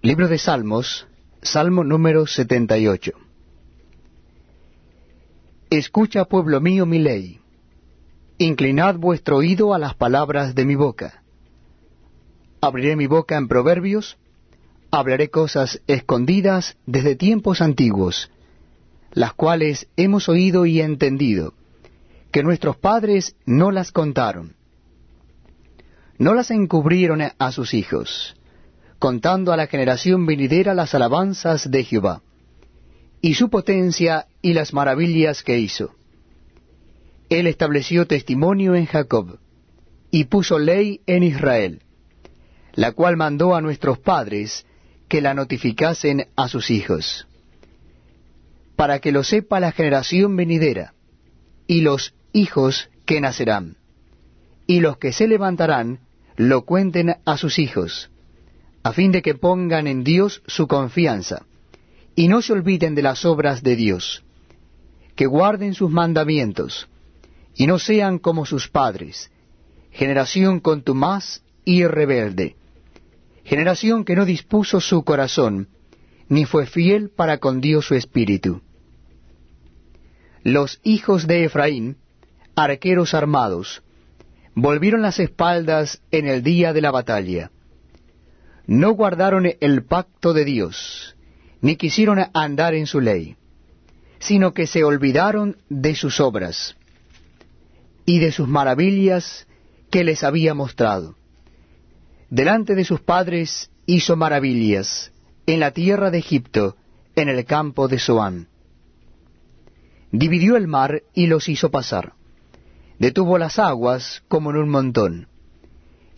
Libro de Salmos, Salmo número 78. Escucha, pueblo mío, mi ley. Inclinad vuestro oído a las palabras de mi boca. Abriré mi boca en proverbios, hablaré cosas escondidas desde tiempos antiguos, las cuales hemos oído y entendido, que nuestros padres no las contaron. No las encubrieron a sus hijos contando a la generación venidera las alabanzas de Jehová, y su potencia y las maravillas que hizo. Él estableció testimonio en Jacob, y puso ley en Israel, la cual mandó a nuestros padres que la notificasen a sus hijos, para que lo sepa la generación venidera, y los hijos que nacerán, y los que se levantarán lo cuenten a sus hijos a fin de que pongan en Dios su confianza, y no se olviden de las obras de Dios, que guarden sus mandamientos, y no sean como sus padres, generación contumaz y rebelde, generación que no dispuso su corazón, ni fue fiel para con Dios su espíritu. Los hijos de Efraín, arqueros armados, volvieron las espaldas en el día de la batalla no guardaron el pacto de Dios, ni quisieron andar en su ley, sino que se olvidaron de sus obras y de sus maravillas que les había mostrado. Delante de sus padres hizo maravillas en la tierra de Egipto, en el campo de Zoán. Dividió el mar y los hizo pasar. Detuvo las aguas como en un montón.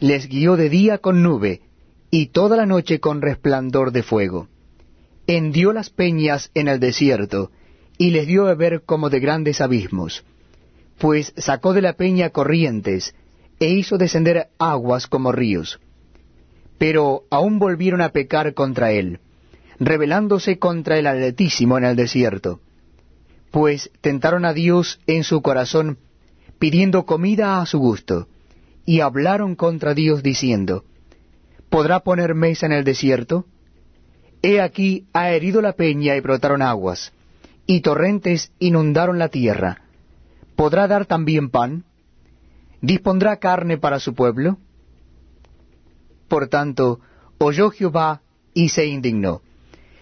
Les guió de día con nube, y toda la noche con resplandor de fuego. Hendió las peñas en el desierto, y les dio a beber como de grandes abismos, pues sacó de la peña corrientes, e hizo descender aguas como ríos. Pero aún volvieron a pecar contra él, rebelándose contra el Altísimo en el desierto, pues tentaron a Dios en su corazón, pidiendo comida a su gusto, y hablaron contra Dios diciendo, ¿Podrá poner mesa en el desierto? He aquí ha herido la peña y brotaron aguas, y torrentes inundaron la tierra. ¿Podrá dar también pan? ¿Dispondrá carne para su pueblo? Por tanto, oyó Jehová y se indignó.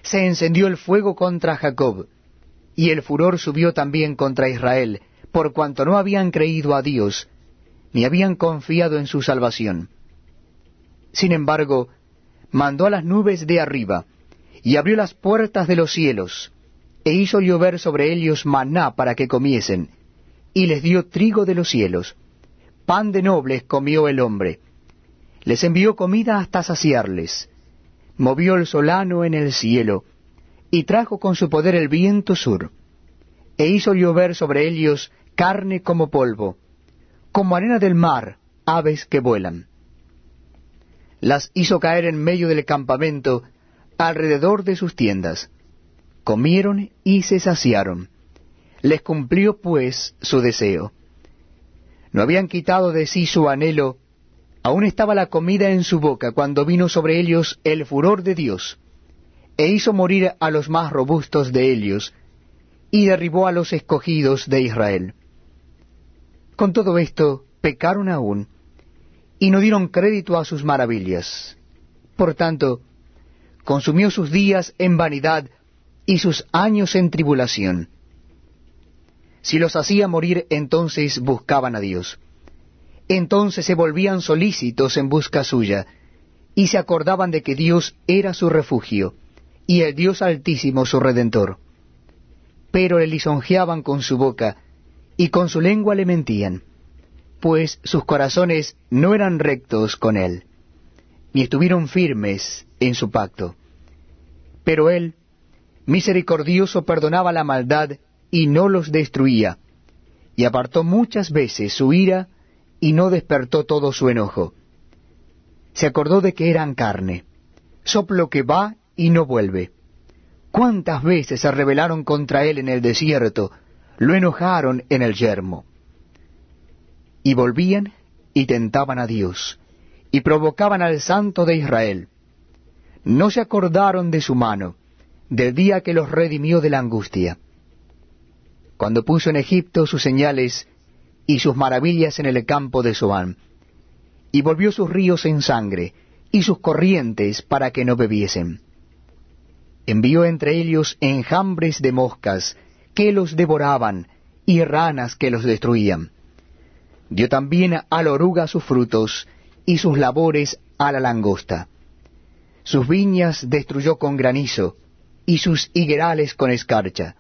Se encendió el fuego contra Jacob, y el furor subió también contra Israel, por cuanto no habían creído a Dios, ni habían confiado en su salvación. Sin embargo, mandó a las nubes de arriba, y abrió las puertas de los cielos, e hizo llover sobre ellos maná para que comiesen, y les dio trigo de los cielos. Pan de nobles comió el hombre. Les envió comida hasta saciarles. Movió el solano en el cielo, y trajo con su poder el viento sur, e hizo llover sobre ellos carne como polvo, como arena del mar, aves que vuelan las hizo caer en medio del campamento, alrededor de sus tiendas. Comieron y se saciaron. Les cumplió pues su deseo. No habían quitado de sí su anhelo, aún estaba la comida en su boca cuando vino sobre ellos el furor de Dios, e hizo morir a los más robustos de ellos, y derribó a los escogidos de Israel. Con todo esto pecaron aún, y no dieron crédito a sus maravillas. Por tanto, consumió sus días en vanidad y sus años en tribulación. Si los hacía morir, entonces buscaban a Dios. Entonces se volvían solícitos en busca suya, y se acordaban de que Dios era su refugio, y el Dios altísimo su redentor. Pero le lisonjeaban con su boca, y con su lengua le mentían pues sus corazones no eran rectos con él, ni estuvieron firmes en su pacto. Pero él, misericordioso, perdonaba la maldad y no los destruía, y apartó muchas veces su ira y no despertó todo su enojo. Se acordó de que eran carne, soplo que va y no vuelve. ¿Cuántas veces se rebelaron contra él en el desierto, lo enojaron en el yermo? Y volvían y tentaban a Dios, y provocaban al Santo de Israel. no se acordaron de su mano, del día que los redimió de la angustia, cuando puso en Egipto sus señales y sus maravillas en el campo de Zoán, y volvió sus ríos en sangre, y sus corrientes para que no bebiesen. Envió entre ellos enjambres de moscas, que los devoraban, y ranas que los destruían. Dio también a la oruga sus frutos, y sus labores a la langosta. Sus viñas destruyó con granizo, y sus higuerales con escarcha.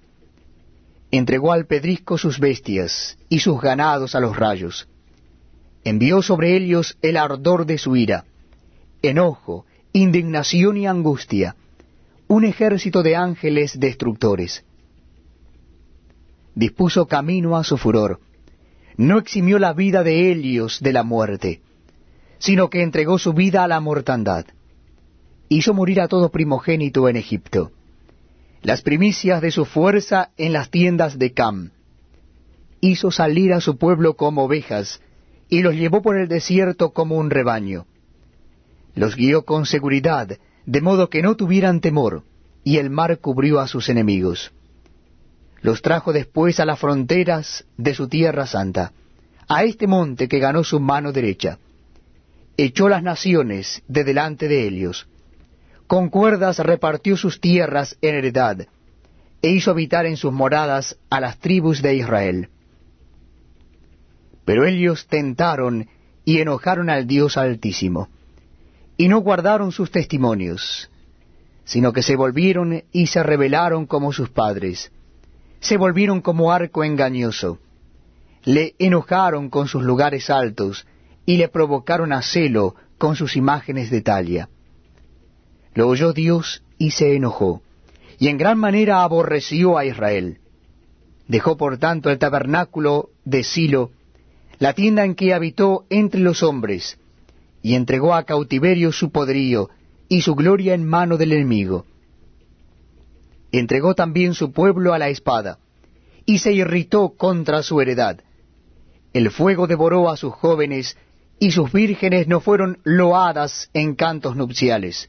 Entregó al pedrisco sus bestias, y sus ganados a los rayos. Envió sobre ellos el ardor de su ira, enojo, indignación y angustia, un ejército de ángeles destructores. Dispuso camino a su furor, no eximió la vida de Helios de la muerte, sino que entregó su vida a la mortandad hizo morir a todo primogénito en Egipto, las primicias de su fuerza en las tiendas de Cam. Hizo salir a su pueblo como ovejas, y los llevó por el desierto como un rebaño. Los guió con seguridad, de modo que no tuvieran temor, y el mar cubrió a sus enemigos. Los trajo después a las fronteras de su tierra santa, a este monte que ganó su mano derecha. Echó las naciones de delante de ellos con cuerdas repartió sus tierras en heredad, e hizo habitar en sus moradas a las tribus de Israel. Pero ellos tentaron y enojaron al Dios Altísimo, y no guardaron sus testimonios, sino que se volvieron y se rebelaron como sus padres, se volvieron como arco engañoso, le enojaron con sus lugares altos, y le provocaron a celo con sus imágenes de talia. Lo oyó Dios y se enojó, y en gran manera aborreció a Israel. Dejó por tanto el tabernáculo de Silo, la tienda en que habitó entre los hombres, y entregó a cautiverio su poderío y su gloria en mano del enemigo. Entregó también su pueblo a la espada, y se irritó contra su heredad. El fuego devoró a sus jóvenes, y sus vírgenes no fueron loadas en cantos nupciales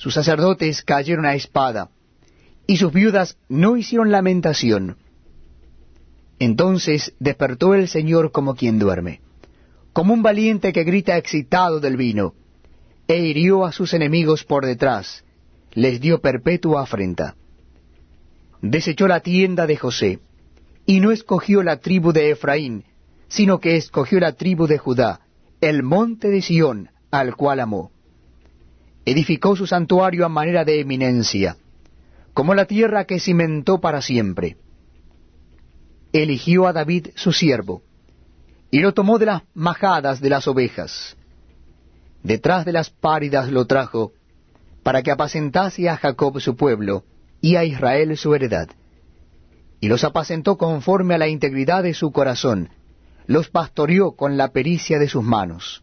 sus sacerdotes cayeron a espada, y sus viudas no hicieron lamentación. Entonces despertó el Señor como quien duerme, como un valiente que grita excitado del vino, e hirió a sus enemigos por detrás, les dio perpetua afrenta. Desechó la tienda de José, y no escogió la tribu de Efraín, sino que escogió la tribu de Judá, el monte de Sión, al cual amó edificó su santuario a manera de eminencia, como la tierra que cimentó para siempre. Eligió a David su siervo, y lo tomó de las majadas de las ovejas. Detrás de las páridas lo trajo, para que apacentase a Jacob su pueblo, y a Israel su heredad. Y los apacentó conforme a la integridad de su corazón, los pastoreó con la pericia de sus manos.